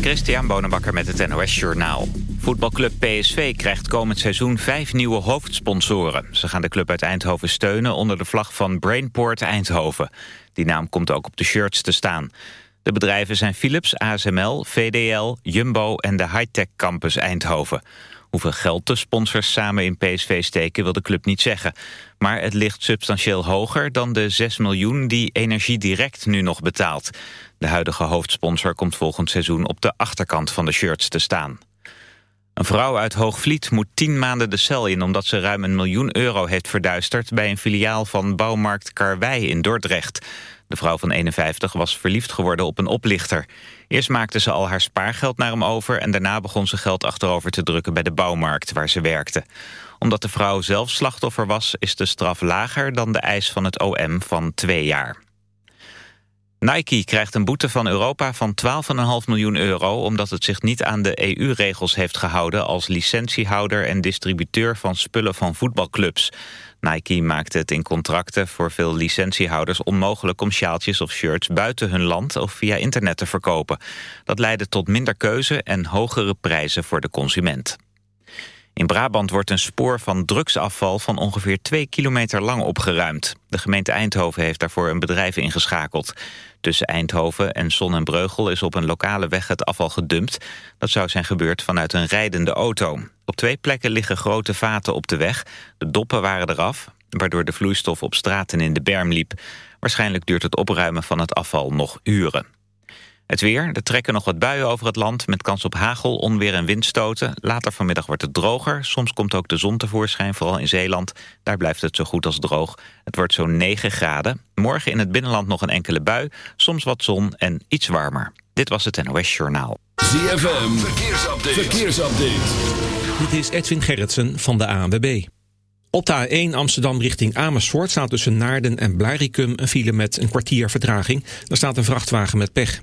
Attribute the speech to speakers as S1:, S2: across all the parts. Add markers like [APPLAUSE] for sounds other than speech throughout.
S1: Christian Bonenbakker met het NOS Journaal. Voetbalclub PSV krijgt komend seizoen vijf nieuwe hoofdsponsoren. Ze gaan de club uit Eindhoven steunen onder de vlag van Brainport Eindhoven. Die naam komt ook op de shirts te staan. De bedrijven zijn Philips, ASML, VDL, Jumbo en de Hightech Campus Eindhoven. Hoeveel geld de sponsors samen in PSV steken wil de club niet zeggen. Maar het ligt substantieel hoger dan de 6 miljoen die Energie Direct nu nog betaalt. De huidige hoofdsponsor komt volgend seizoen op de achterkant van de shirts te staan. Een vrouw uit Hoogvliet moet tien maanden de cel in... omdat ze ruim een miljoen euro heeft verduisterd... bij een filiaal van bouwmarkt Karwei in Dordrecht. De vrouw van 51 was verliefd geworden op een oplichter. Eerst maakte ze al haar spaargeld naar hem over... en daarna begon ze geld achterover te drukken bij de bouwmarkt waar ze werkte. Omdat de vrouw zelf slachtoffer was... is de straf lager dan de eis van het OM van twee jaar. Nike krijgt een boete van Europa van 12,5 miljoen euro... omdat het zich niet aan de EU-regels heeft gehouden... als licentiehouder en distributeur van spullen van voetbalclubs. Nike maakte het in contracten voor veel licentiehouders onmogelijk... om sjaaltjes of shirts buiten hun land of via internet te verkopen. Dat leidde tot minder keuze en hogere prijzen voor de consument. In Brabant wordt een spoor van drugsafval van ongeveer 2 kilometer lang opgeruimd. De gemeente Eindhoven heeft daarvoor een bedrijf ingeschakeld. Tussen Eindhoven en Son en Breugel is op een lokale weg het afval gedumpt. Dat zou zijn gebeurd vanuit een rijdende auto. Op twee plekken liggen grote vaten op de weg. De doppen waren eraf, waardoor de vloeistof op straten in de berm liep. Waarschijnlijk duurt het opruimen van het afval nog uren. Het weer, er trekken nog wat buien over het land... met kans op hagel, onweer en windstoten. Later vanmiddag wordt het droger. Soms komt ook de zon tevoorschijn, vooral in Zeeland. Daar blijft het zo goed als droog. Het wordt zo'n 9 graden. Morgen in het binnenland nog een enkele bui. Soms wat zon en iets warmer. Dit was het NOS Journaal.
S2: ZFM, verkeersupdate. verkeersupdate.
S3: Dit is Edwin Gerritsen van de ANWB. Op de A1 Amsterdam richting Amersfoort staat tussen Naarden en Blaricum een file met een kwartier vertraging. Daar staat een vrachtwagen met pech.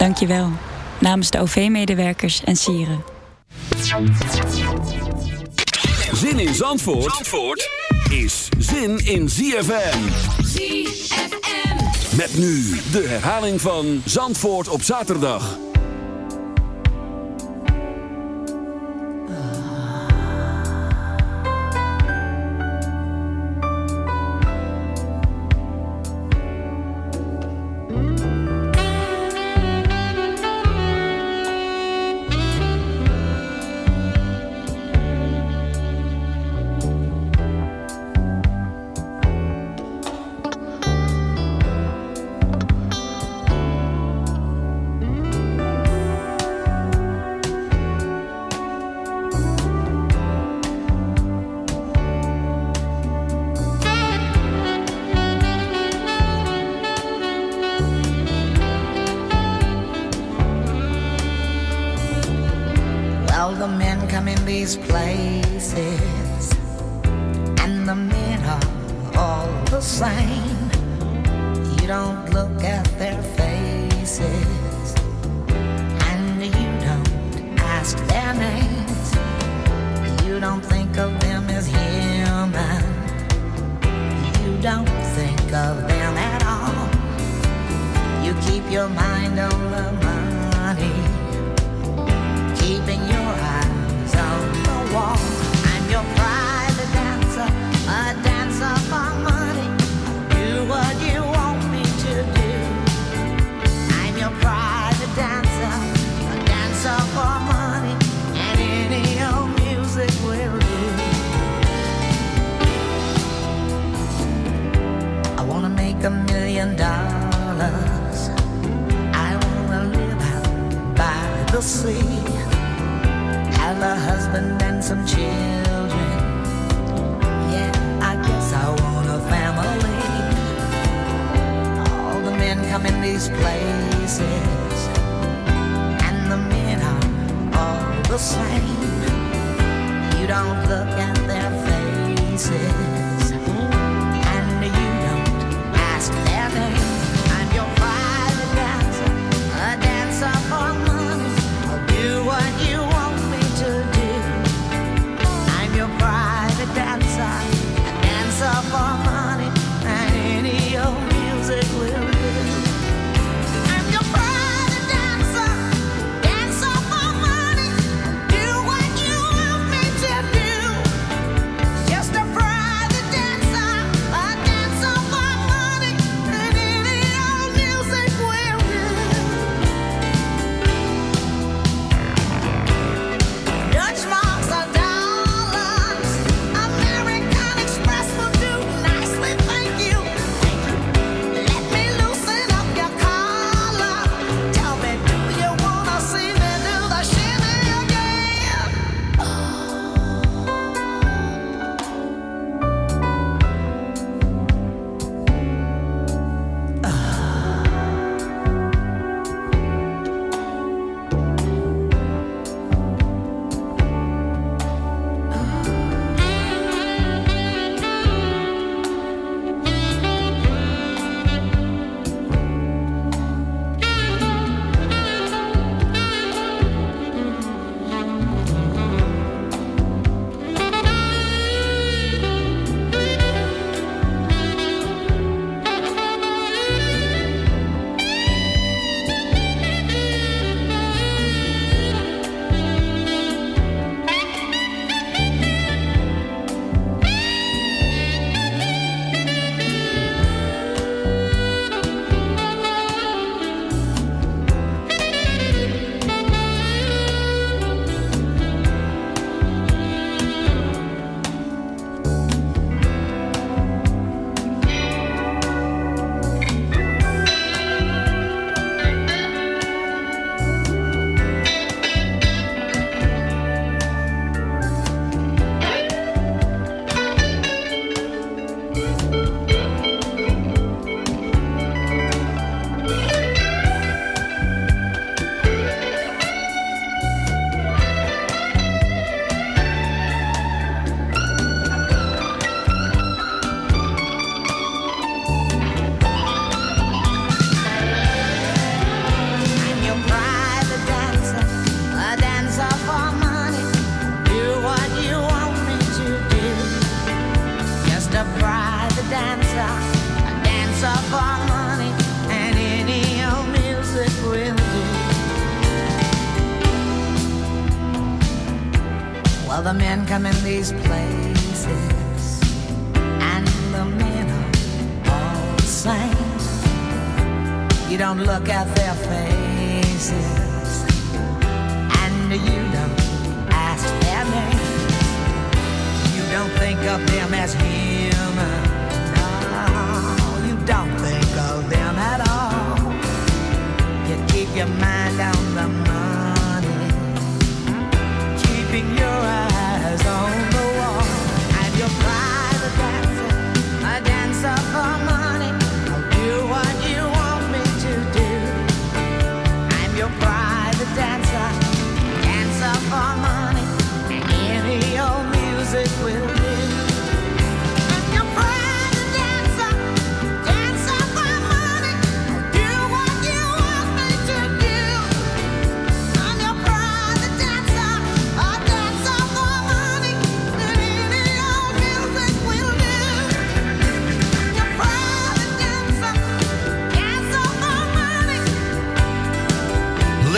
S4: Dank je wel. Namens de OV-medewerkers en sieren.
S2: Zin in Zandvoort, Zandvoort is zin in ZFM.
S5: ZFM.
S2: Met nu de herhaling van Zandvoort op zaterdag. these places, and the men are all the same.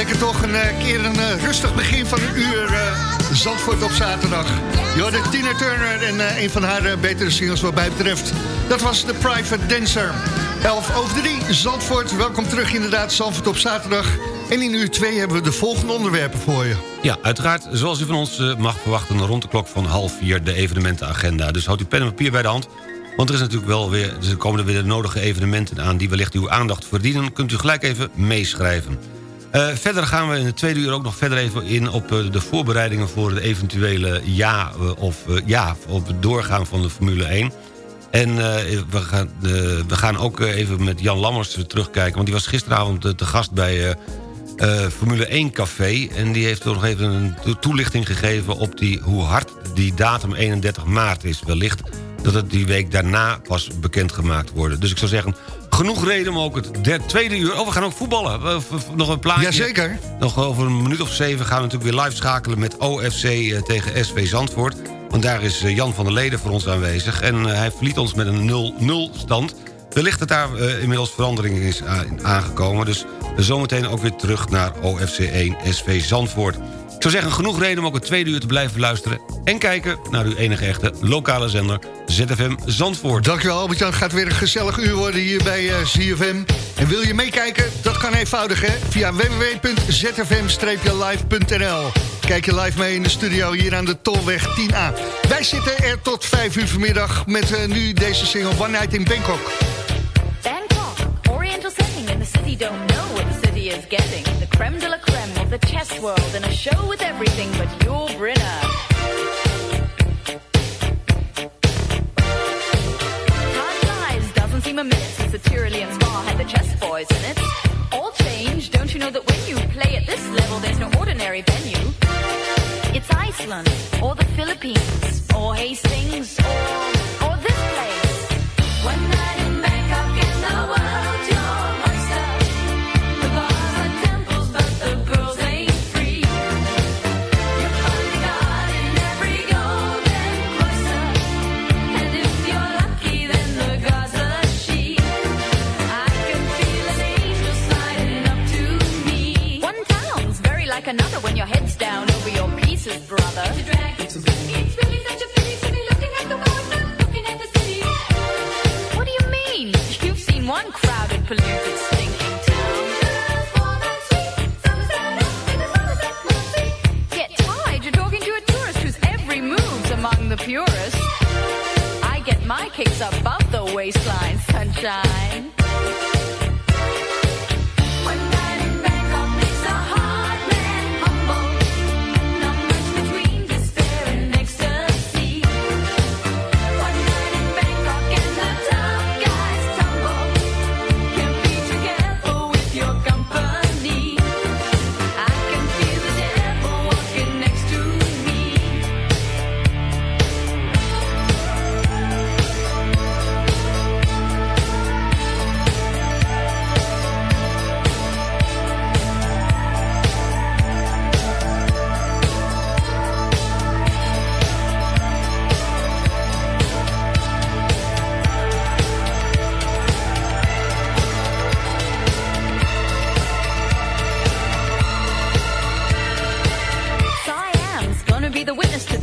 S6: Lekker toch een eh, keer een eh, rustig begin van een uur eh, Zandvoort op zaterdag. Je hoorde Tina Turner en een van haar betere singles wat mij betreft. Dat was de Private Dancer. 11 over 3, Zandvoort. Welkom terug inderdaad, Zandvoort op zaterdag. En in uur 2 hebben we de volgende onderwerpen voor je.
S7: Ja, uiteraard, zoals u van ons mag verwachten... rond de klok van half vier de evenementenagenda. Dus houd uw pen en papier bij de hand. Want er, is natuurlijk wel weer, er komen er weer de nodige evenementen aan... die wellicht uw aandacht verdienen. Kunt u gelijk even meeschrijven. Eh, verder gaan we in de tweede uur ook nog verder even in... op eh, de voorbereidingen voor de eventuele ja, eh, of, ja, op het doorgaan van de Formule 1... En we, gaan, we gaan ook even met Jan Lammers terugkijken... want die was gisteravond te gast bij Formule 1 Café... en die heeft nog even een to- toelichting gegeven... op die, hoe hard die datum 31 maart is. Wellicht dat het die week daarna pas bekendgemaakt wordt. Dus ik zou zeggen, genoeg reden om ook het tweede uur... Oh, we gaan ook voetballen. Nog een plaatje.
S6: Jazeker.
S7: Nog over een minuut of zeven gaan we natuurlijk weer live schakelen... met OFC eh, tegen SV Zandvoort. Want daar is eh, Jan van der Leden voor ons aanwezig. En eh, hij verliet ons met een 0-0 stand. Wellicht dat daar inmiddels verandering is aangekomen. Dus zometeen ook weer terug naar OFC 1 SV Zandvoort. Ik zou zeggen, genoeg reden om ook het tweede uur te blijven luisteren... en kijken naar uw enige echte lokale zender ZFM Zandvoort.
S6: Dankjewel Albert-Jan, het gaat weer een gezellig uur worden hier bij eh, ZFM. En wil je meekijken? Dat kan eenvoudig hè, via www.zfm-live.nl Kijk je live mee in de studio hier aan de Tolweg 10A. Wij zitten er tot 5 uur vanmiddag met eh, nu deze single One Night in Bangkok.
S8: Bangkok, Oriental setting, and the city don't is getting. The creme de la creme of the chess world, and a show with everything but your Brinner. Time flies, doesn't seem a minute since the Tyrolean spa had the chess boys in it. All change, don't you know that when you play at this level, there's no ordinary venue? It's Iceland, or the Philippines, or Hastings, or, polluted,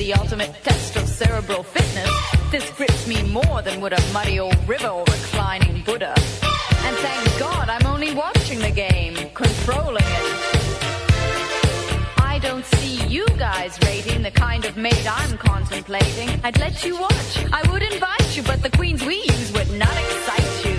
S8: the ultimate test of cerebral fitness, this grips me more than would a muddy old river or reclining Buddha. And thank God I'm only watching the game, controlling it. I don't see you guys rating the kind of maid I'm contemplating. I'd let you watch, I would invite you, but the queens we use would not excite you.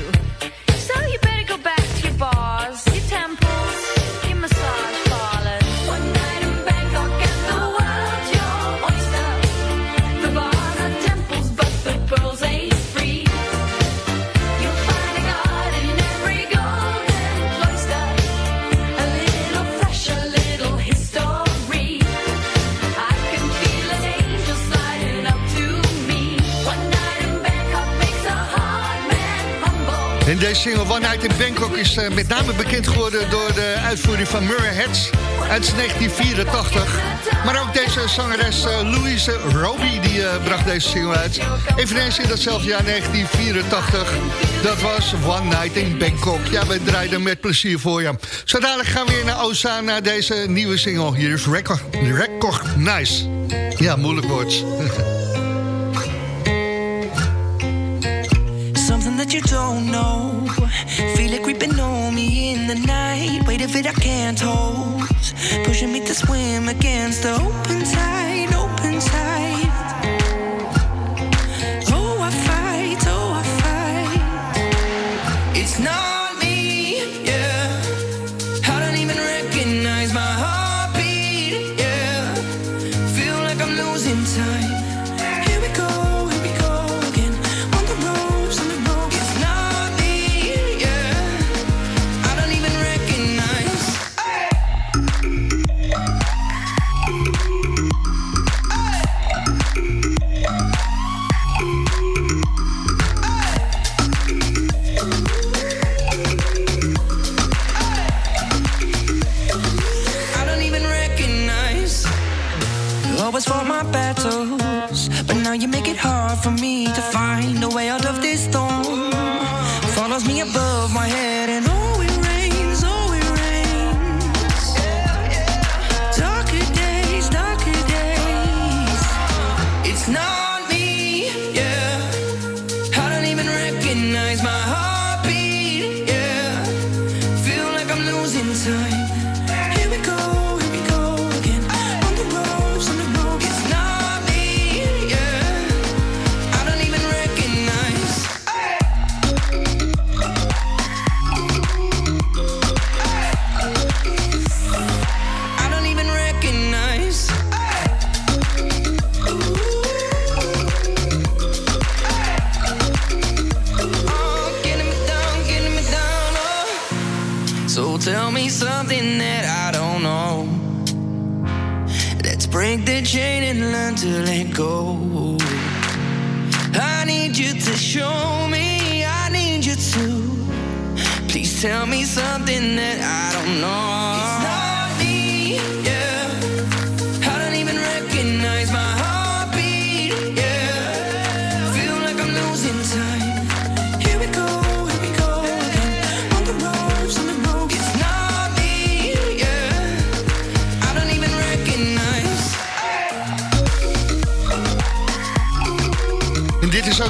S6: Deze single One Night in Bangkok is eh, met name bekend geworden... door de uitvoering van Murray Heads uit 1984. Maar ook deze zangeres eh, Louise Roby die eh, bracht deze single uit. Eveneens in datzelfde jaar 1984. Dat was One Night in Bangkok. Ja, we draaiden met plezier voor je. Zo dadelijk gaan we weer naar Oza naar deze nieuwe single. Hier is Record, Record Nice. Ja, moeilijk woord. [LAUGHS]
S9: that you don't know. Feel it creeping on me in the night. Weight of it I can't hold. Pushing me to swim against the open tide, open tide. Oh, I fight, oh, I fight. It's not me,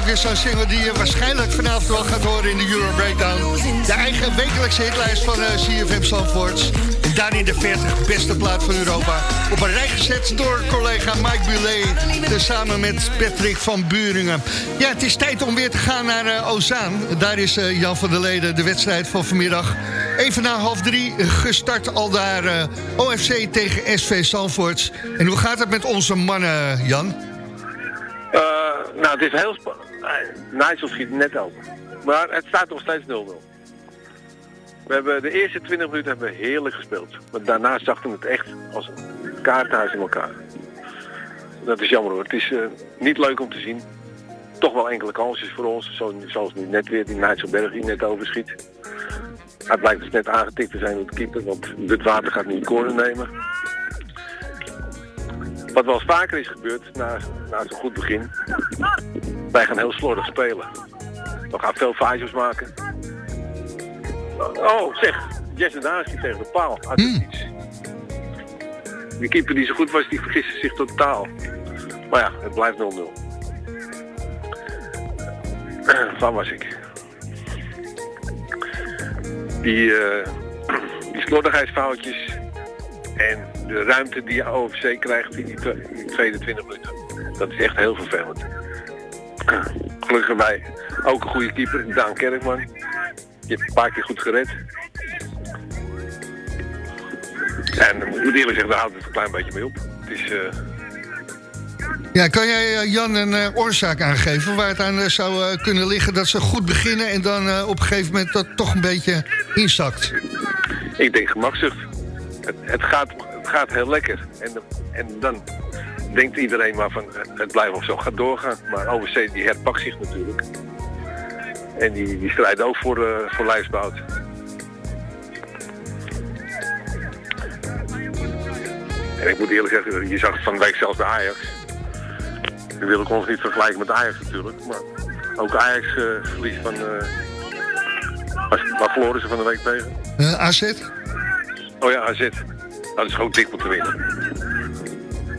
S6: ook weer zo'n single die je waarschijnlijk vanavond wel gaat horen in de Euro Breakdown. De eigen wekelijkse hitlijst van eh, CFM Zandvoort. En daarin de 40 beste plaat van Europa. Op een rij gezet door collega Mike Bulet. Samen met Patrick van Buringen. Ja, het is tijd om weer te gaan naar eh, Ozaan. Daar is eh, Jan van der Leden de wedstrijd van vanmiddag. Even na half drie gestart al daar OFC tegen SV Zandvoort. En hoe gaat het met onze mannen, Jan?
S10: Nou, het is heel Nigel schiet net open. Maar het staat nog steeds 0-0. We hebben de eerste 20 minuten hebben we heerlijk gespeeld. Maar daarna zakte het echt als een kaartenhuis in elkaar. Dat is jammer hoor. Het is eh, niet leuk om te zien. Toch wel enkele kansjes voor ons. Zo, zoals nu net weer die Nigel Berg die net overschiet. Hij blijkt dus net aangetikt te zijn door de keeper. Want dit water gaat nu corner nemen. Wat wel vaker is gebeurd na, na zo'n goed begin. Wij gaan heel slordig spelen. We gaan veel foutjes maken. Oh, zeg. Jesse Daan schiet tegen de paal. Het niets. Die keeper die zo goed was, die vergiste zich totaal. Maar ja, het blijft 0-0. [CLEARS THROAT] Waar was ik? Die, eh [CLEARS THROAT] die slordigheidsfoutjes en de ruimte die OFC krijgt in die, twe- in die tweede 20 minuten. Dat is echt heel vervelend. [CLEARS THROAT] Gelukkig bij ook een goede keeper, Daan Kerkman. Je hebt een paar keer goed gered. En ik moet eerlijk zeggen, daar houdt het een klein beetje mee op. Het is... eh,
S6: Ja, kan jij eh, Jan een eh, oorzaak aangeven waar het aan zou kunnen liggen dat ze goed beginnen en dan op een gegeven moment dat toch een beetje inzakt?
S10: Ik denk gemakzucht. Het, gaat, het gaat heel lekker. En, en dan denkt iedereen maar van het, blijft of zo gaat doorgaan. Maar OVC die herpakt zich natuurlijk. En die, die strijdt ook voor, eh voor lijfsbehoud. En ik moet eerlijk zeggen, je zag van de week zelfs de Ajax. Nu wil ik ons niet vergelijken met Ajax natuurlijk. Maar ook Ajax eh verliest van... eh waar, waar verloren ze van de week tegen?
S6: Eh, AZ?
S10: Oh ja, AZ. Dat is gewoon dik moeten winnen.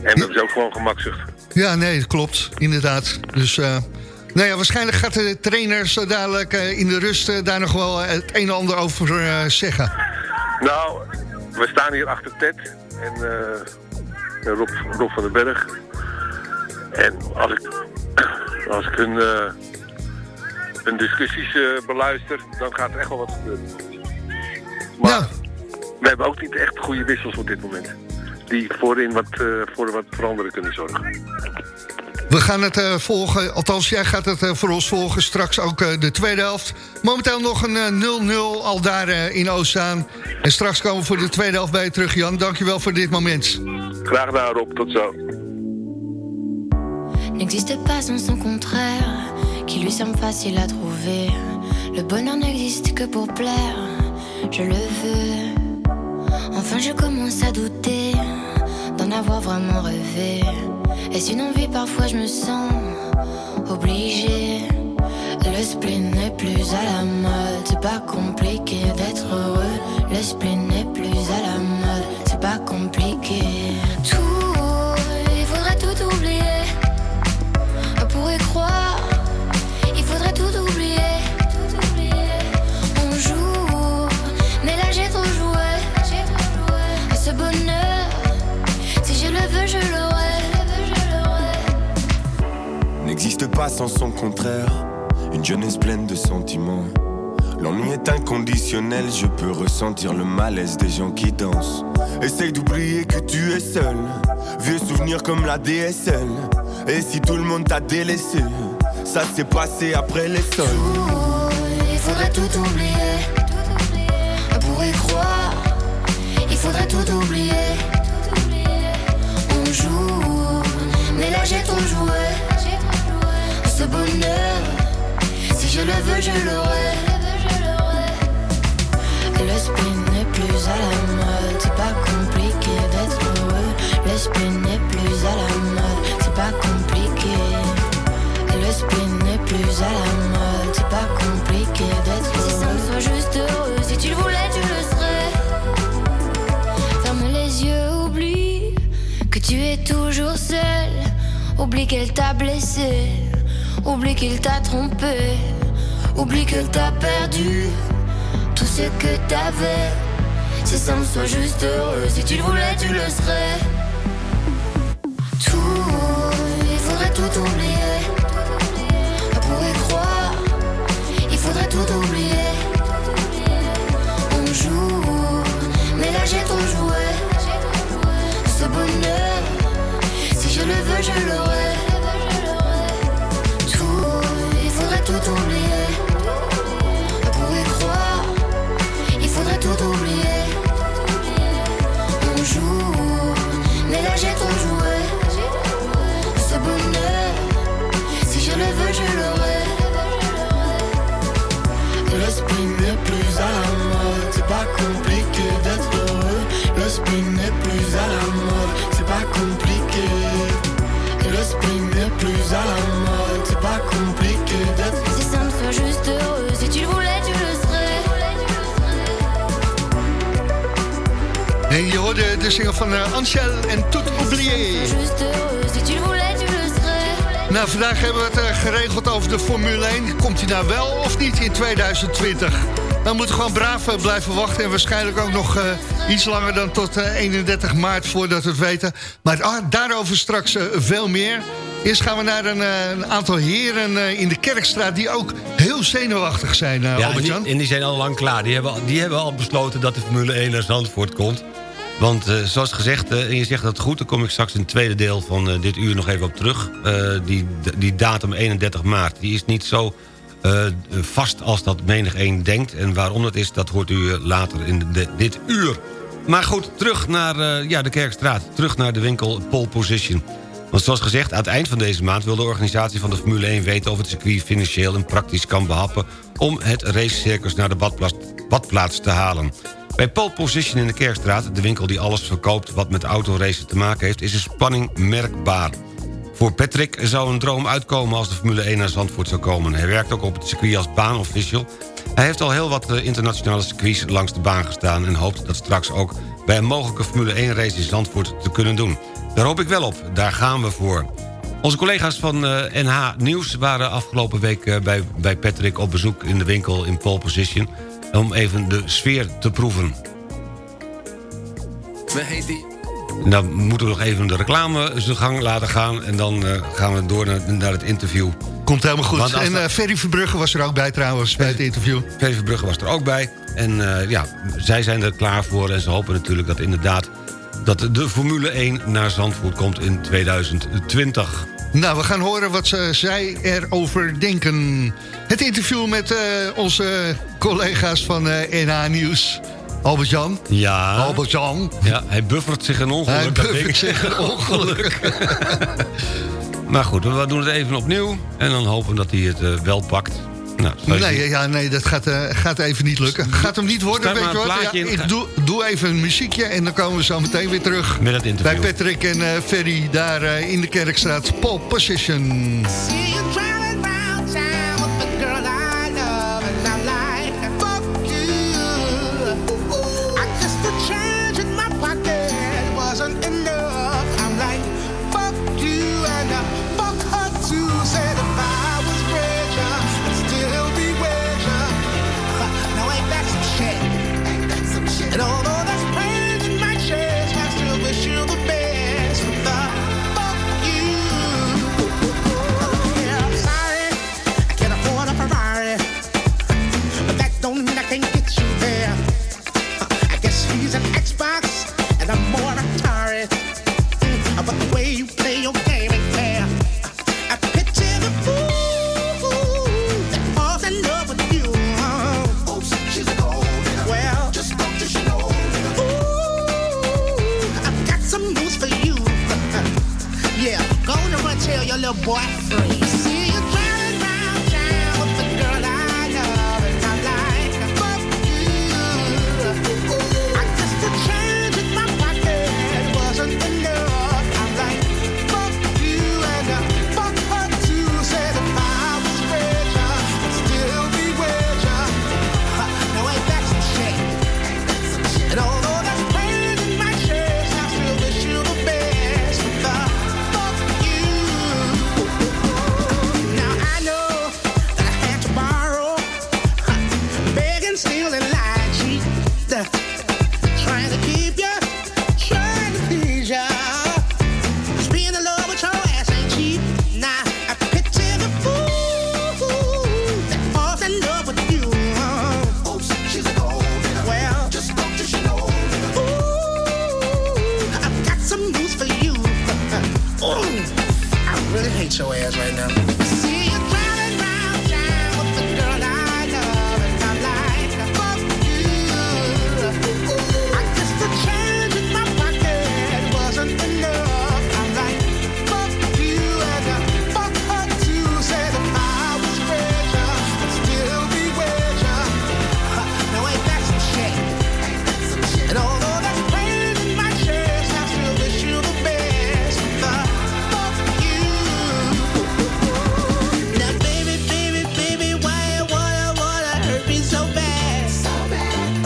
S10: En dat is ook gewoon gemakzucht.
S6: Ja, nee, dat klopt, inderdaad. Dus, nou ja, waarschijnlijk gaat de trainer zo dadelijk eh, in de rust eh, daar nog wel het een en ander over zeggen.
S10: Nou, we staan hier achter Ted en Rob, Rob van den Berg. En als ik, [CLEARS THROAT] als ik hun, hun discussies beluister, dan gaat er echt wel wat gebeuren. Maar we hebben ook niet echt goede wissels op dit moment. Die voorin wat, eh, voor wat veranderen kunnen zorgen.
S6: We gaan het eh, volgen, althans jij gaat het eh, voor ons volgen. Straks ook eh, de tweede helft. Momenteel nog een eh, 0-0 al daar eh, in Oostzaan. En straks komen we voor de tweede helft bij je terug, Jan. Dankjewel voor dit moment.
S10: Graag gedaan Rob, tot zo.
S11: n'existe pas sans son contraire, qui lui semble facile à trouver. Le bonheur n'existe que pour plaire, je le veux. Enfin, je commence à douter d'en avoir vraiment rêvé. Est-ce une envie Parfois, je me sens obligée. Le spleen n'est plus à la mode, c'est pas compliqué d'être heureux. Le spleen
S12: sans son contraire. Une jeunesse pleine de sentiments. L'ennui est inconditionnel, je peux ressentir le malaise des gens qui dansent. Essaye d'oublier que tu es seul. Vieux souvenirs comme la DSL. Et si tout le monde t'a délaissé, ça s'est passé après les sols.
S11: Il faudrait tout oublier. Pour y croire, il faudrait tout oublier. On joue, mais là j'ai trop joué. Si je le veux, je l'aurai. Le spleen n'est plus à la mode, c'est pas compliqué d'être heureux. Le spleen n'est plus à la mode, c'est pas compliqué. Le spleen n'est plus à la mode, c'est pas compliqué d'être heureux. Si ça me soit juste heureux, si tu le voulais, tu le serais. Ferme les yeux, oublie que tu es toujours seul. Oublie qu'elle t'a blessé, oublie qu'il t'a trompé, oublie que t'a perdu tout ce que t'avais. Si ça me soit juste heureux, si tu le voulais, tu le serais. Tout, il faudrait tout oublier. Pour y croire, il faudrait tout oublier. On joue, mais là j'ai trop joué. Ce bonheur, si je le veux, je l'aurai.
S6: De single van eh, Ansel en Tout
S11: le
S13: Nou, vandaag hebben we het uh, geregeld over de Formule 1. Komt hij nou wel of niet in 2020? Dan moeten we gewoon braaf uh, blijven wachten. En waarschijnlijk ook nog uh, iets langer dan tot 31 maart voordat we het weten. Maar ah, daarover straks veel meer. Eerst gaan we naar een, een aantal heren in de Kerkstraat... die ook heel zenuwachtig zijn,
S7: ja, en die, en die, zijn al lang klaar. Die hebben, die hebben al besloten dat de Formule 1 naar Zandvoort komt. Want uh, zoals gezegd, uh, en je zegt dat goed... dan kom ik straks in het tweede deel van uh, dit uur nog even op terug. die, die datum 31 maart, die is niet zo vast als dat menig een denkt. En waarom dat is, dat hoort u later in dit uur. Maar goed, terug naar ja, de Kerkstraat. Terug naar de winkel Pole Position. Want zoals gezegd, aan het eind van deze maand... wil de organisatie van de Formule 1 weten of het circuit financieel en praktisch kan behappen... om het racecircus naar de badplaats, badplaats te halen. Bij Pole Position in de Kerkstraat, de winkel die alles verkoopt... wat met autoracen te maken heeft, is de spanning merkbaar. Voor Patrick zou een droom uitkomen als de Formule 1 naar Zandvoort zou komen. Hij werkt ook op het circuit als baanofficial. Hij heeft al heel wat eh, internationale circuits langs de baan gestaan... en hoopt dat straks ook bij een mogelijke Formule 1 race in Zandvoort te kunnen doen. Daar hoop ik wel op, daar gaan we voor. Onze collega's van NH eh, Nieuws waren afgelopen week eh, bij, bij Patrick op bezoek in de winkel in pole position om even de sfeer te proeven. We heet die... Dan moeten we nog even de reclame zijn gang laten gaan... en dan uh, gaan we door naar, naar, het interview.
S13: Komt helemaal goed. En uh, Ferry Verbrugge was er ook bij trouwens, bij het interview.
S7: Ferry Verbrugge was er ook bij. En uh, ja, zij zijn er klaar voor en ze hopen natuurlijk dat inderdaad... dat de Formule 1 naar Zandvoort komt in 2020.
S13: Nou, we gaan horen wat ze, zij erover denken. Het interview met uh, onze collega's van uh, eh, NH Nieuws. Albert-Jan?
S7: Ja.
S13: Albert-Jan?
S7: Ja, hij buffert zich een ongeluk.
S13: Hij buffert zich een ongeluk. [LAUGHS]
S7: maar goed, we doen het even opnieuw. En dan hopen dat hij het uh, wel pakt.
S13: Nou, nee, ja, nee, dat gaat, uh, gaat even niet lukken. Gaat hem niet worden, weet je wat? Ja, ik doe, doe even een muziekje en dan komen we zo meteen weer terug.
S7: Met het interview.
S13: Bij Patrick en uh, Ferry daar uh, in de Kerkstraat. Pole Position.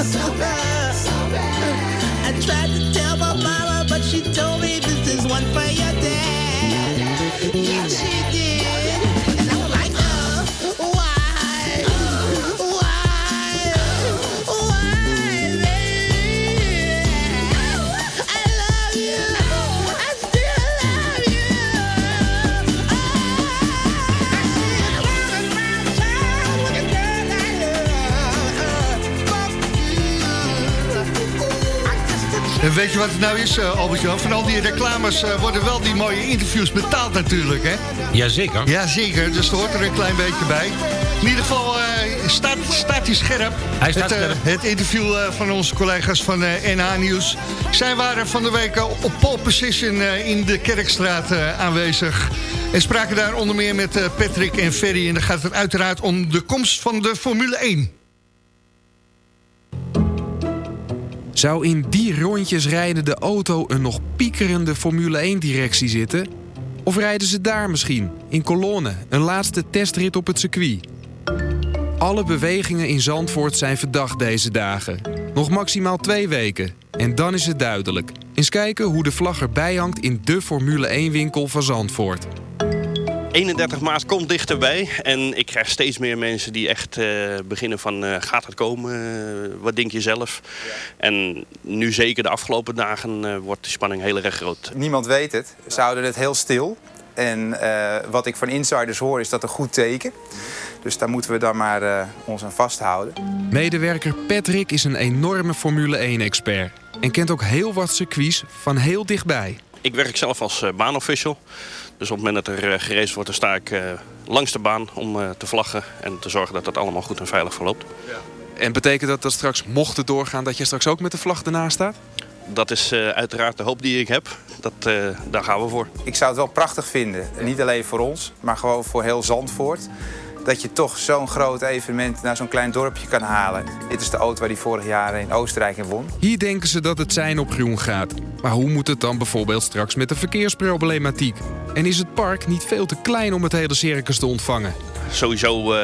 S13: so bad. I tried to tell my mama, but she told me this is
S14: one for your dad. Yeah, she.
S6: Weet je wat het nou is, uh, Albert-Jan? Van al die reclames uh, worden wel die mooie interviews betaald natuurlijk, hè?
S7: Jazeker.
S6: Jazeker, dus er hoort er een klein beetje bij. In ieder geval uh, staat, staat hij scherp.
S7: Hij staat
S6: het,
S7: scherp.
S6: het interview van onze collega's van NH Nieuws. Zij waren van de week op pole position in de Kerkstraat aanwezig. En spraken daar onder meer met Patrick en Ferry. En dan gaat het uiteraard om de komst van de Formule 1.
S15: Zou in die rondjes rijdende auto een nog piekerende Formule 1-directie zitten? Of rijden ze daar misschien, in kolonne, een laatste testrit op het circuit? Alle bewegingen in Zandvoort zijn verdacht deze dagen. Nog maximaal twee weken. En dan is het duidelijk. Eens kijken hoe de vlag erbij hangt in de Formule 1-winkel van Zandvoort.
S16: 31 maart komt dichterbij en ik krijg steeds meer mensen die echt uh, beginnen van uh, gaat het komen, uh, wat denk je zelf? Ja. En nu zeker de afgelopen dagen wordt de spanning heel erg groot.
S17: Niemand weet het, ze houden het heel stil. En wat ik van insiders hoor is dat een goed teken. Dus daar moeten we dan maar ons aan vasthouden.
S15: Medewerker Patrick is een enorme Formule 1-expert. En kent ook heel wat circuits van heel dichtbij.
S16: Ik werk zelf als baanofficial. Dus op het moment dat er uh, geraced wordt, dan sta ik uh, langs de baan om uh, te vlaggen en te zorgen dat dat allemaal goed en veilig verloopt.
S15: Ja. En betekent dat dat straks, mocht het doorgaan, dat je straks ook met de vlag ernaast staat?
S16: Dat is uiteraard de hoop die ik heb. Dat, daar gaan we voor.
S17: Ik zou het wel prachtig vinden. Niet alleen voor ons, maar gewoon voor heel Zandvoort. Dat je toch zo'n groot evenement naar zo'n klein dorpje kan halen. Dit is de auto waar die vorig jaar in Oostenrijk in won.
S15: Hier denken ze dat het zijn op groen gaat. Maar hoe moet het dan bijvoorbeeld straks met de verkeersproblematiek? En is het park niet veel te klein om het hele circus te ontvangen?
S16: Sowieso uh,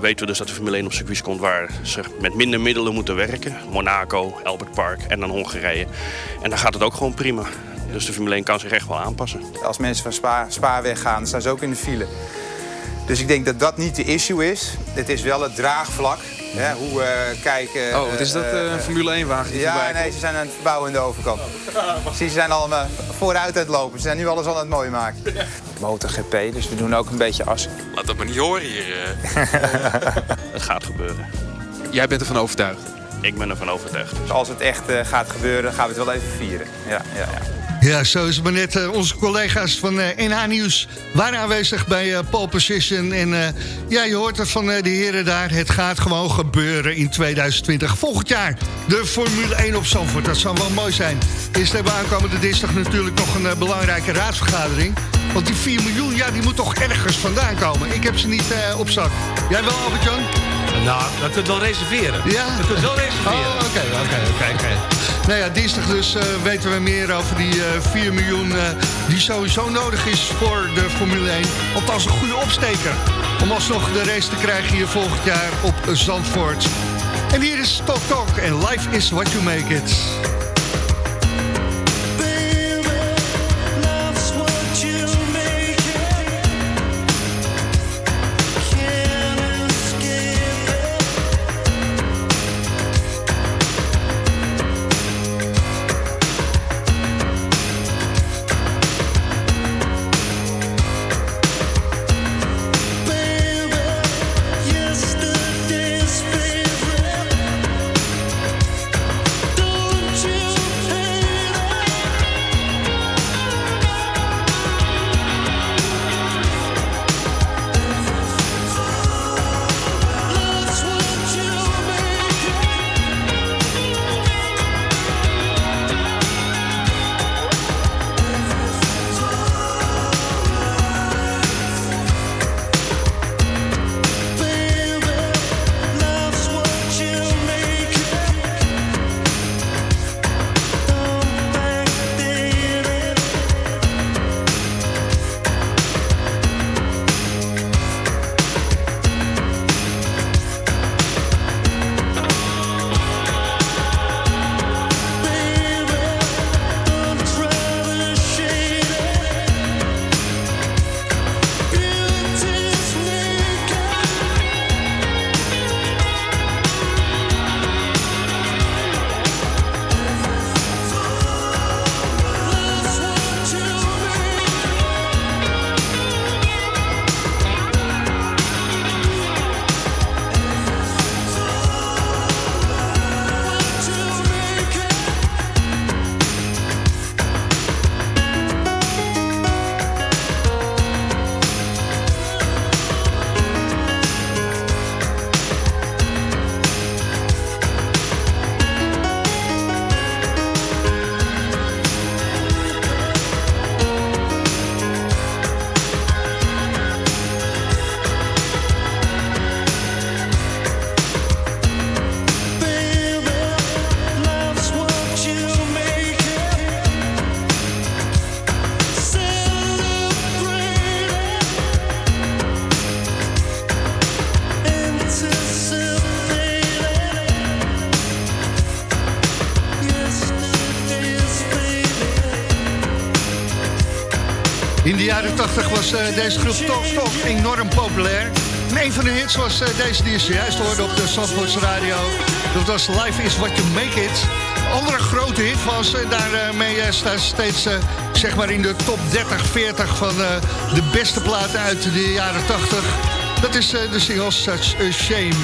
S16: weten we dus dat de Formule 1 op circuits komt waar ze met minder middelen moeten werken. Monaco, Albert Park en dan Hongarije. En dan gaat het ook gewoon prima. Dus de Formule 1 kan zich echt wel aanpassen.
S17: Als mensen van Spa, Spa weggaan, dan staan ze ook in de file. Dus ik denk dat dat niet de issue is. Het is wel het draagvlak. Hè, hoe we uh, kijken...
S15: Oh, wat is dat? Uh, Formule 1-wagen?
S17: Ja, nee, ze zijn aan het verbouwen in de overkant. Zie, [LAUGHS] ze zijn allemaal vooruit aan het lopen. Ze zijn nu alles al aan het mooi maken. [LAUGHS] MotoGP, dus we doen ook een beetje assen.
S15: Laat dat maar niet horen hier. [LAUGHS]
S16: het gaat gebeuren.
S15: Jij bent ervan overtuigd?
S16: Ik ben ervan overtuigd.
S17: Dus als het echt uh, gaat gebeuren, gaan we het wel even vieren. Ja, ja, ja.
S6: Ja, zo is het maar net. Uh, onze collega's van uh, NH Nieuws waren aanwezig bij uh, Pole Position. En ja, je hoort het van de heren daar. Het gaat gewoon gebeuren in 2020. Volgend jaar de Formule 1 op Zandvoort. Dat zou wel mooi zijn. Eerst hebben we aankomende dinsdag natuurlijk nog een belangrijke raadsvergadering. Want die 4 miljoen, ja, die moet toch ergens vandaan komen. Ik heb ze niet op zak. Jij wel, Albert-Jan?
S7: Nou, dat kunt wel reserveren.
S6: Ja?
S7: Dat kunt wel reserveren.
S6: Oh, oké, oké, oké. Nou ja, dinsdag dus uh, weten we meer over die uh, 4 miljoen uh, die sowieso nodig is voor de Formule 1. Althans een goede opsteker om alsnog de race te krijgen hier volgend jaar op Zandvoort. En hier is Talk Talk en Life is what you make it. Jaren 80 was uh, deze groep toch, toch enorm populair. En een van de hits was uh, deze die je zojuist hoorde op de Zandvoorts Radio. Dat was Life is What You Make It. Andere grote hit was, uh, daarmee staat steeds zeg maar in de top 30, 40 van de beste platen uit de jaren 80. Dat is de single Such a Shame.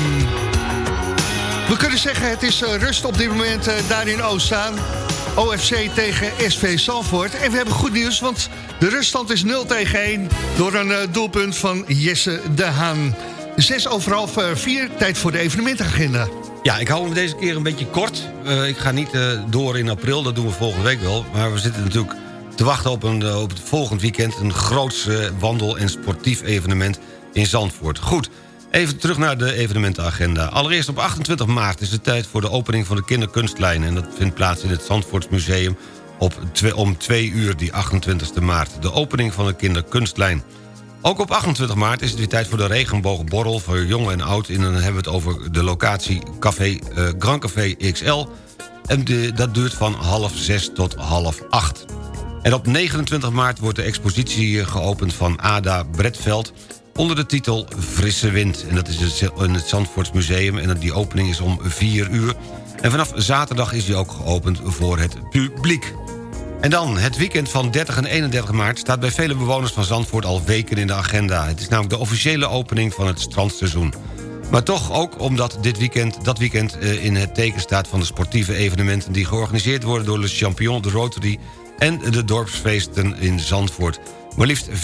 S6: We kunnen zeggen, het is rust op dit moment daar in Oostzaan. OFC tegen SV Salvoort. En we hebben goed nieuws, want de ruststand is 0 tegen 1... door een uh, doelpunt van Jesse de Haan. 6 over half 4, tijd voor de evenementagenda.
S7: Ja, ik hou hem deze keer een beetje kort. Uh, ik ga niet door in april, dat doen we volgende week wel. Maar we zitten natuurlijk te wachten op, een, op het volgend weekend... een groots wandel- en sportief evenement in Zandvoort. Goed, Even terug naar de evenementenagenda. Allereerst op 28 maart is het tijd voor de opening van de kinderkunstlijn... en dat vindt plaats in het Zandvoortsmuseum op om 2 uur die 28 maart. De opening van de kinderkunstlijn. Ook op 28 maart is het weer tijd voor de regenboogborrel... voor jong en oud. En dan hebben we het over de locatie Café, uh, Grand Café XL. En de, dat duurt van half 6 tot half 8. En op 29 maart wordt de expositie geopend van Ada Bretveld onder de titel Frisse Wind. En dat is in het Zandvoortsmuseum en die opening is om 4 uur. En vanaf zaterdag is die ook geopend voor het publiek. En dan, het weekend van 30 en 31 maart... staat bij vele bewoners van Zandvoort al weken in de agenda. Het is namelijk de officiële opening van het strandseizoen. Maar toch ook omdat dit weekend, dat weekend eh, in het teken staat... van de sportieve evenementen die georganiseerd worden... door Le Champion de Rotary en de dorpsfeesten in Zandvoort. Maar liefst 14.000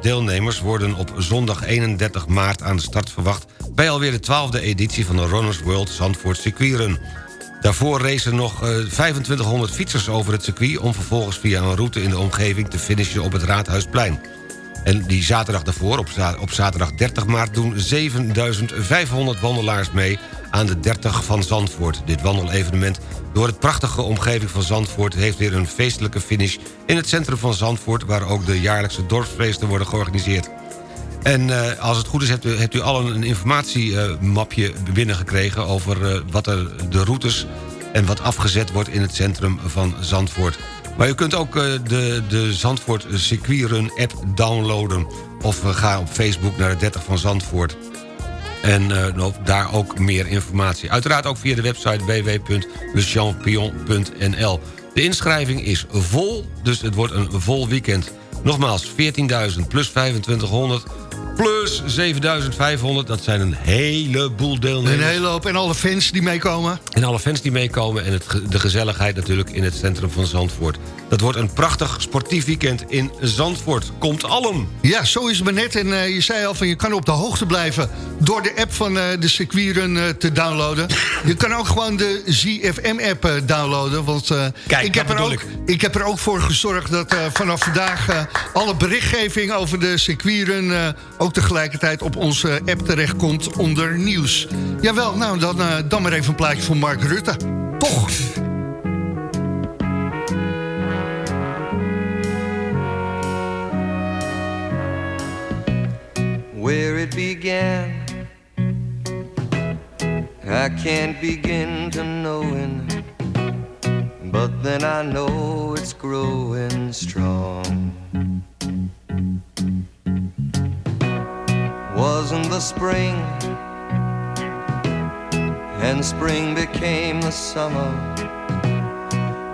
S7: deelnemers worden op zondag 31 maart aan de start verwacht... bij alweer de 12e editie van de Runners World Zandvoort Circuitrun. Daarvoor racen nog 2500 eh, fietsers over het circuit... om vervolgens via een route in de omgeving te finishen op het Raadhuisplein. En die zaterdag daarvoor, op zaterdag 30 maart... doen 7500 wandelaars mee aan de 30 van Zandvoort. Dit wandelevenement door het prachtige omgeving van Zandvoort... heeft weer een feestelijke finish in het centrum van Zandvoort... waar ook de jaarlijkse dorpsfeesten worden georganiseerd. En uh, als het goed is, hebt u, hebt u al een informatiemapje uh, binnengekregen... over uh, wat er de routes en wat afgezet wordt in het centrum van Zandvoort. Maar u kunt ook de, de Zandvoort Circuitrun app downloaden... of ga op Facebook naar de 30 van Zandvoort. En daar ook meer informatie. Uiteraard ook via de website www.lechampion.nl. De inschrijving is vol, dus het wordt een vol weekend. Nogmaals, 14.000 plus 2500 plus 7500. Dat zijn een heleboel deelnemers.
S6: Een hele hoop. En alle fans die meekomen.
S7: En alle fans die meekomen. En het, de gezelligheid natuurlijk in het centrum van Zandvoort. Dat wordt een prachtig sportief weekend in Zandvoort. Komt allen.
S6: Ja, zo is het maar net. En uh, je zei al van je kan op de hoogte blijven... door de app van uh, de circuitrun uh, te downloaden. [LAUGHS] je kan ook gewoon de ZFM-app downloaden. Want
S7: Kijk,
S6: ik, heb er ook, ik heb er ook voor gezorgd dat vanaf vandaag... alle berichtgeving over de circuitrun... ook tegelijkertijd op onze app terechtkomt onder nieuws. Jawel, nou dan, dan maar even een plaatje van Mark Rutte. Toch...
S18: where it began. I can't begin to knowing, but then I know it's growing strong. Wasn't the spring, and spring became the summer.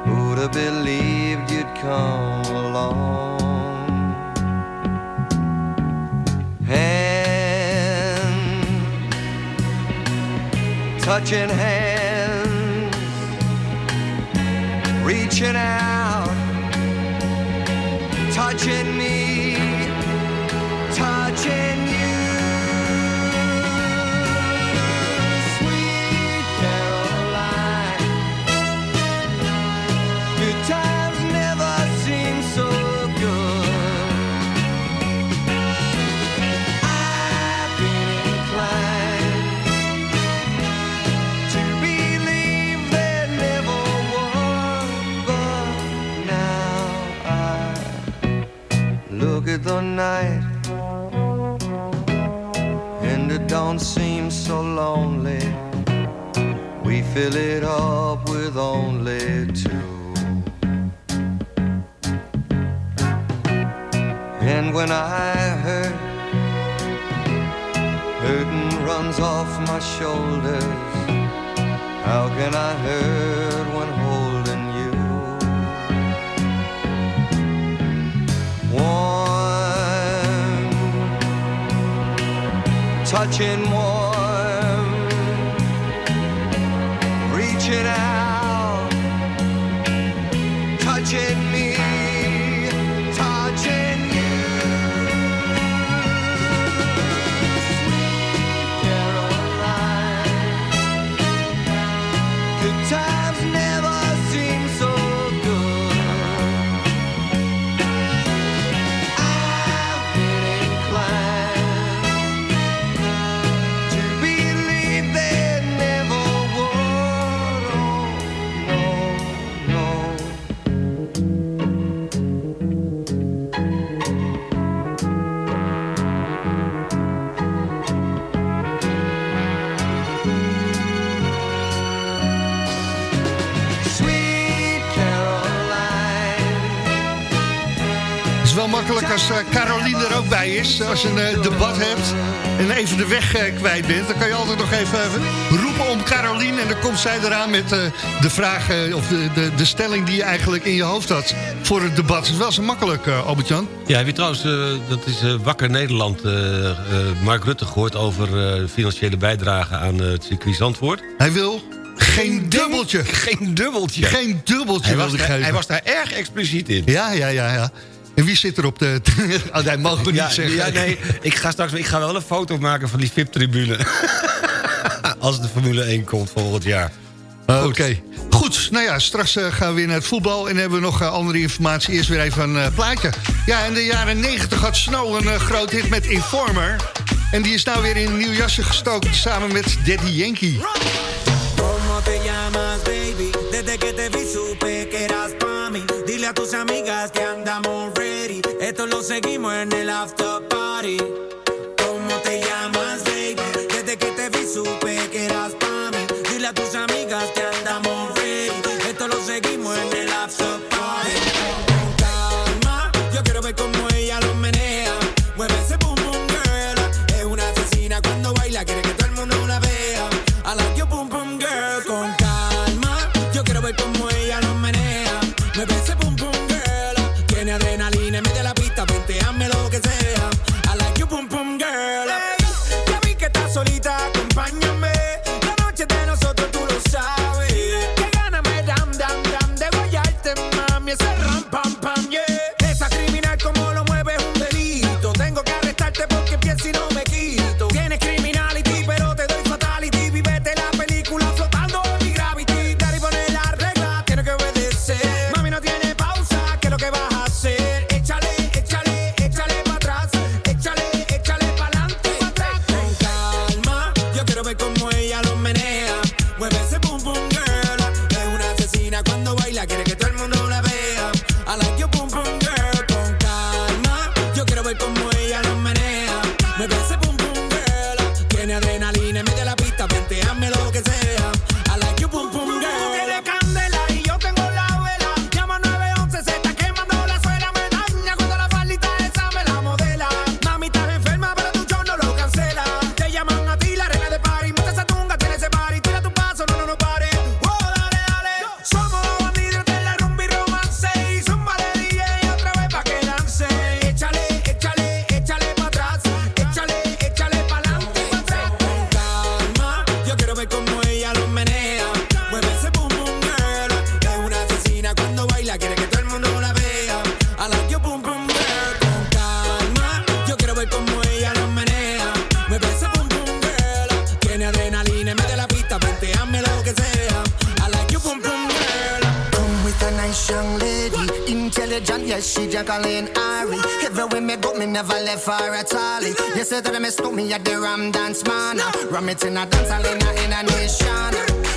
S18: Who'd have believed you'd come along? touching hands, reaching out, touching me, and it so lonely. We fill it up with only two. And when I hurt, hurting runs off my shoulders. How can I hurt when holding you? Warm, touching
S6: more. Als eh, Caroline er ook bij is. Als je een eh, debat hebt en even de weg eh, kwijt bent... dan kan je altijd nog even roepen om Caroline... en dan komt zij eraan met de vraag of de, de, de stelling die je eigenlijk in je hoofd had... voor het debat. Het is wel zo makkelijk, Albert-Jan.
S7: Ja, heb je trouwens, dat is Wakker Nederland, Mark Rutte gehoord... over financiële bijdrage aan het circuit Zandvoort?
S6: Hij wil geen dubbeltje.
S7: Geen dubbeltje.
S6: Geen dubbeltje
S7: Hij was, daar, hij was daar erg expliciet in.
S6: Ja, ja, ja, ja. En wie zit er op de... [LAUGHS] oh, dat mogen we
S7: Ja,
S6: niet zeggen.
S7: ja, nee, ik ga straks ik ga wel een foto maken van die VIP-tribune. [LAUGHS] Als de Formule 1 komt volgend jaar.
S6: Oké. Goed, nou ja, straks eh, gaan we weer naar het voetbal... en hebben we nog eh, andere informatie. Eerst weer even een eh, plaatje. Ja, in de jaren 90 had Snow een eh, groot hit met Informer. En die is nou weer in een nieuw jasje gestoken... samen met Daddy Yankee.
S19: ¿Cómo te llamas, baby? Desde que te vi supe que eras pa' mí. A tus amigas que andamos ready. Esto lo seguimos en el after party.
S20: It in a dance hall in a, in a nation.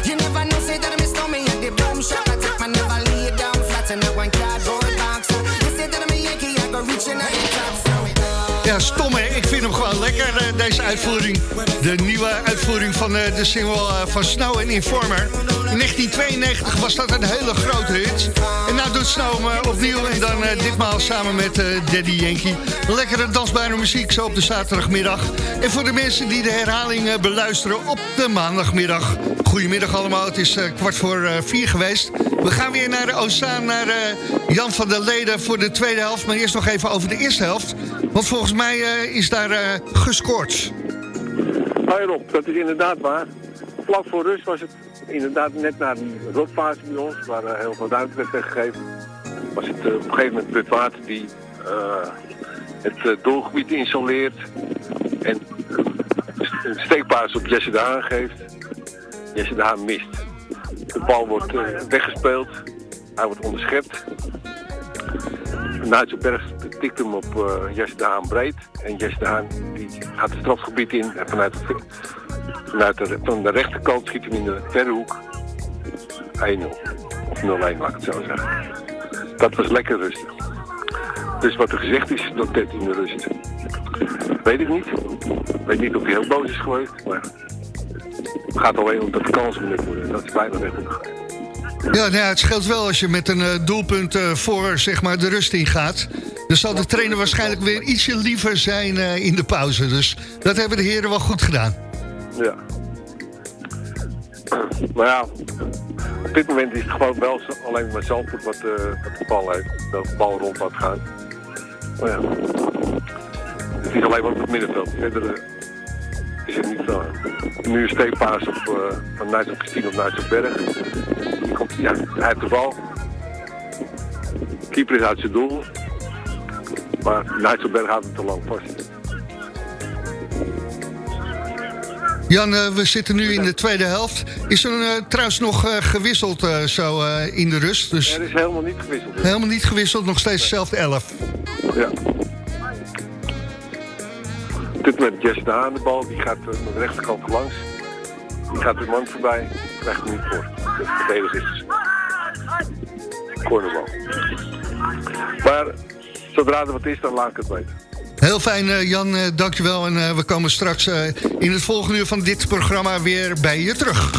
S20: You never know, say that me stop me at the boom shop. I take my never lay down flat in a one cardboard box. You said that me Yankee, I go reaching out
S6: Ja, stom hè. Ik vind hem gewoon lekker, eh, deze uitvoering. De nieuwe uitvoering van uh, de single uh, van Snow en Informer. In 1992 was dat een hele grote hit. En nou doet Snow hem opnieuw en dan ditmaal samen met Daddy Yankee. Lekkere dansbare muziek zo op de zaterdagmiddag. En voor de mensen die de herhaling beluisteren op de maandagmiddag. Goedemiddag allemaal, het is kwart voor vier geweest. We gaan weer naar de Oceaan, naar Jan van der Leden voor de tweede helft. Maar eerst nog even over de eerste helft. Want volgens mij is daar gescoord.
S10: Nou Rob, dat is inderdaad waar. Vlak voor rust was het inderdaad net na die rotfase bij ons, waar uh, heel veel ruimte werd weggegeven. Was het op een gegeven moment Put Water die het doelgebied installeert en een steekpaas op Jesse de Haan geeft. Jesse de Haan mist. De bal wordt weggespeeld, hij wordt onderschept. Nuitsenberg tikt hem op Jesse de Haan breed. En Jesse de Haan die gaat het strafgebied in. En vanuit, het, van de rechterkant schiet hem in de verre hoek 1-0. Of 0-1 laat het zo zeggen. Dat was lekker rustig. Dus wat er gezegd is, dat deed in de rust. Weet ik niet. Weet niet of hij heel boos is geweest. Maar het gaat alleen om dat de kansen benut worden. Dat is bijna weg.
S6: Ja, nou het scheelt wel als je met een uh, doelpunt uh, voor zeg maar, de rust ingaat. Dan zal de trainer waarschijnlijk weer ietsje liever zijn uh, in de pauze. Dus dat hebben de heren wel goed gedaan.
S10: Ja. Maar ja, op dit moment is het gewoon wel alleen maar Zandvoort wat, wat de bal heeft. Dat de bal rond laat gaan. Maar ja, het is alleen maar op het middenveld. Verder is het niet zo. Nu een steekpaas op, uh, van Nijs op Christine op Nijs op Berg. Die komt, hij heeft de bal. Keeper is uit zijn doel. Maar Nijs op Berg houdt hem te lang vast.
S6: Jan, uh, we zitten nu in de tweede helft. Is er uh, trouwens nog uh, gewisseld zo in de rust? Dus...
S10: Er is helemaal niet gewisseld. Dus.
S6: Helemaal niet gewisseld, nog steeds dezelfde elf.
S10: Ja. Op dit moment Jesse de Haan de bal, die gaat naar de rechterkant langs. Die gaat de man voorbij, krijgt hem niet voor. De verdediger is cornerbal. Maar zodra er wat is, dan laat ik het weten.
S6: Heel fijn, uh, Jan, uh, dankjewel. En uh, we komen straks in het volgende uur van dit programma weer bij je terug.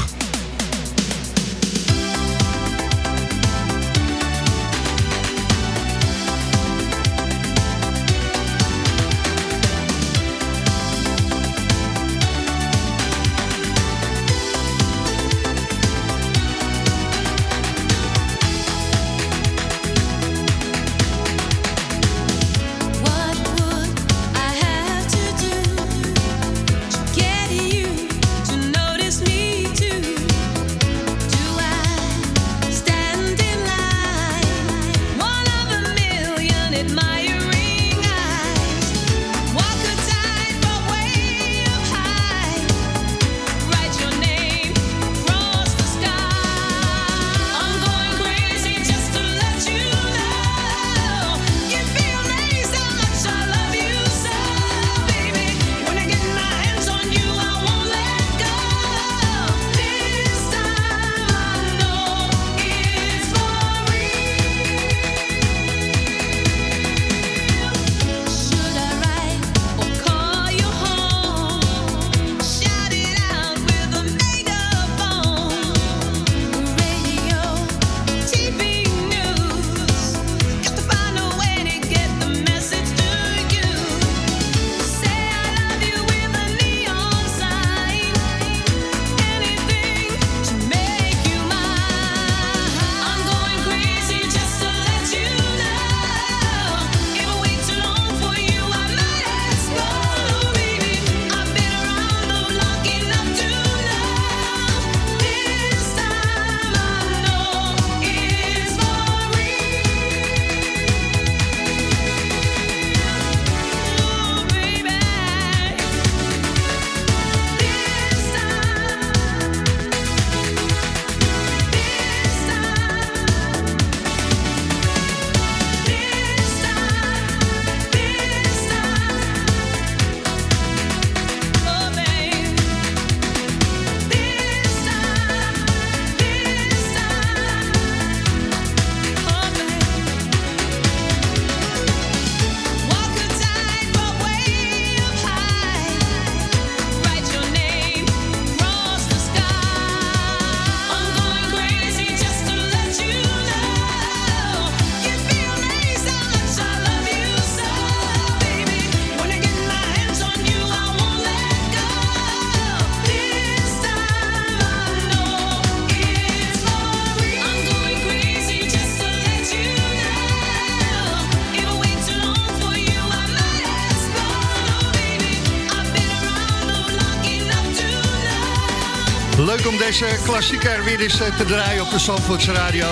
S6: Klassieker weer eens eh, te draaien op de Zandvoortse radio.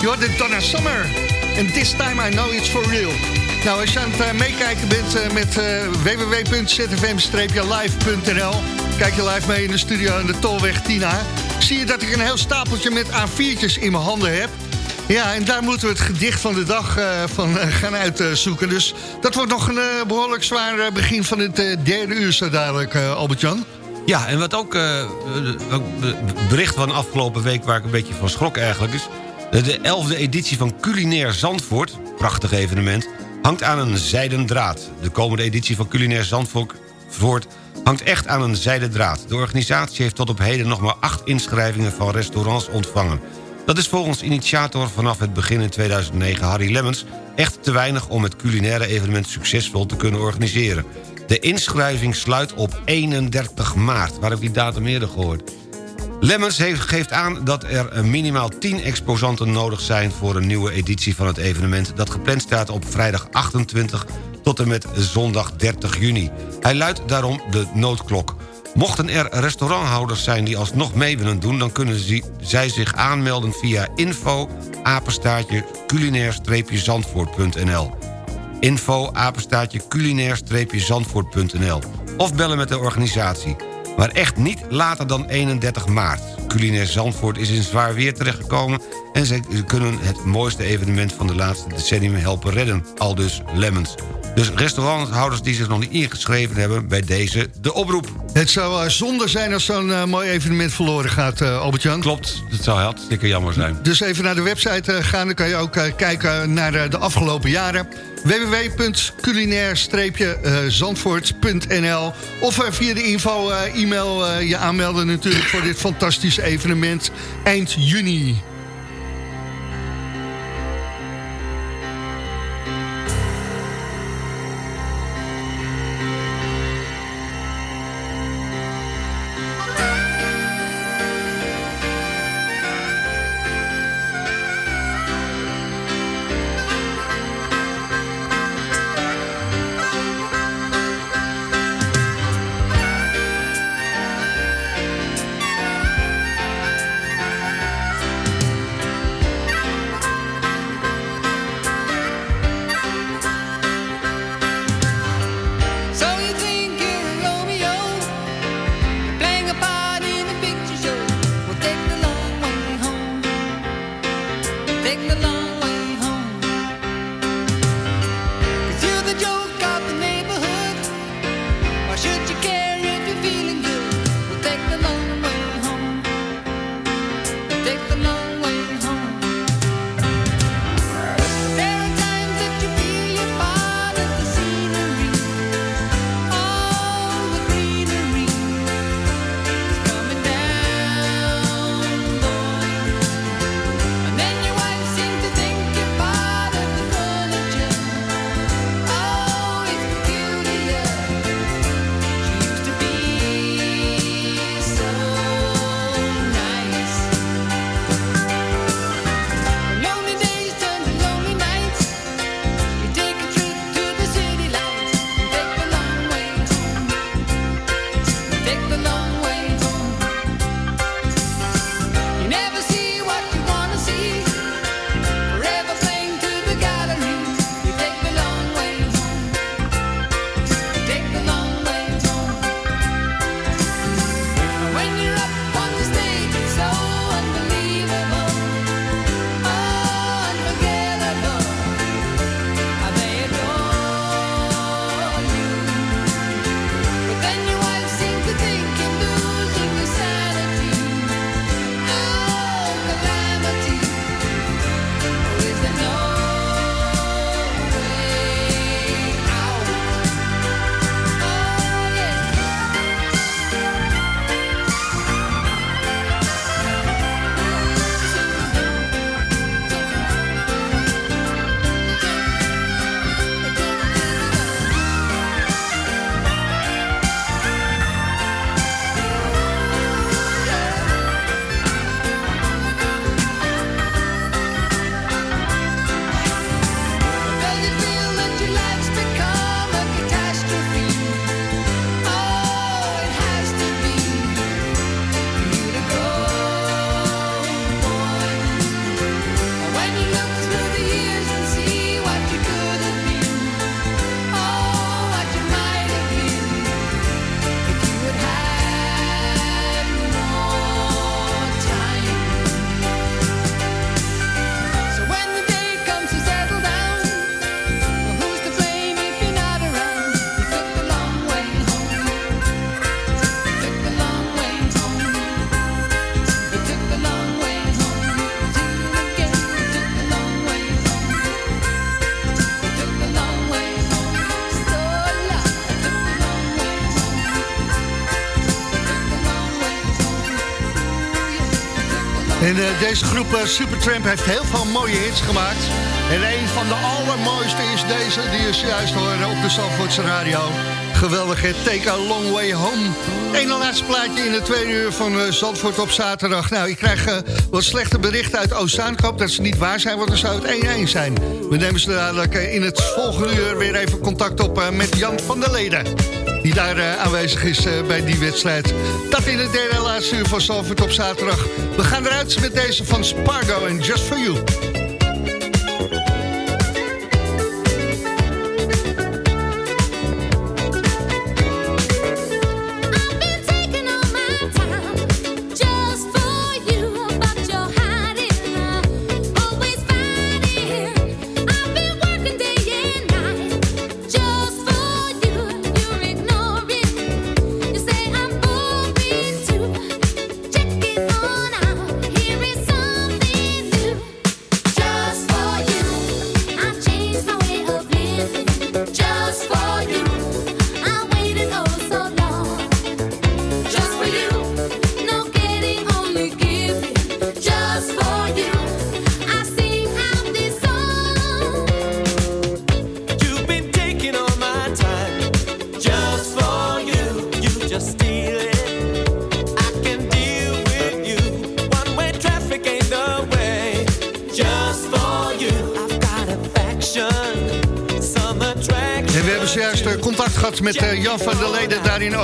S6: De Donna Summer. En this time I know it's for real. Nou, als je aan het uh, meekijken bent uh, met www.zfm-live.nl... kijk je live mee in de studio aan de Tolweg Tina... zie je dat ik een heel stapeltje met A4'tjes in mijn handen heb... Ja, en daar moeten we het gedicht van de dag van gaan uitzoeken. Dus dat wordt nog een behoorlijk zwaar begin van het derde uur zo dadelijk, Albert-Jan.
S7: Ja, en wat ook bericht van afgelopen week waar ik een beetje van schrok eigenlijk is... de elfde editie van Culinair Zandvoort, prachtig evenement... hangt aan een zijden draad. De komende editie van Culinair Zandvoort hangt echt aan een zijden draad. De organisatie heeft tot op heden nog maar acht inschrijvingen van restaurants ontvangen... Dat is volgens initiator vanaf het begin in 2009 Harry Lemmens... echt te weinig om het culinaire evenement succesvol te kunnen organiseren. De inschrijving sluit op 31 maart. Waar ik die datum eerder gehoord? Lemmens geeft aan dat er minimaal 10 exposanten nodig zijn... voor een nieuwe editie van het evenement... dat gepland staat op vrijdag 28 tot en met zondag 30 juni. Hij luidt daarom de noodklok. Mochten er restauranthouders zijn die alsnog mee willen doen... dan kunnen zij zich aanmelden via info apenstaartje culinair-zandvoort.nl info apenstaartje culinair-zandvoort.nl of bellen met de organisatie. Maar echt niet later dan 31 maart. Culinair Zandvoort is in zwaar weer terechtgekomen... en ze kunnen het mooiste evenement van de laatste decennium helpen redden. Aldus Lemmens. Dus restauranthouders die zich nog niet ingeschreven hebben... bij deze de oproep.
S6: Het zou uh, zonde zijn als zo'n uh, mooi evenement verloren gaat, uh, Albert-Jan.
S7: Klopt, het zou hartstikke jammer zijn.
S6: Dus even naar de website gaan, dan kan je ook kijken naar de afgelopen jaren www.culinair-zandvoort.nl of via de info-e-mail je aanmelden natuurlijk voor dit fantastische evenement eind juni.
S5: En uh, deze groep uh, Supertramp heeft heel veel mooie hits gemaakt. En een van de allermooiste is deze, die is juist horen op de Zandvoortse radio. Geweldig, Take a Long Way Home. Eén laatste plaatje in het tweede uur van uh, Zandvoort op zaterdag. Nou, ik krijg wat slechte berichten uit Oostzaan. Ik hoop dat ze niet waar zijn, want dan zou het 1-1 zijn. We nemen ze dadelijk in het volgende uur weer even contact op met Jan van der Leden. Die daar aanwezig is bij die wedstrijd. Dat in het derde laatste uur van Zandvoort op zaterdag. We gaan eruit met deze van Spargo en Just For You.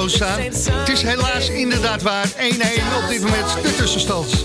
S5: Oostzaan. Het is helaas inderdaad waar 1-1 op dit moment de tussenstand.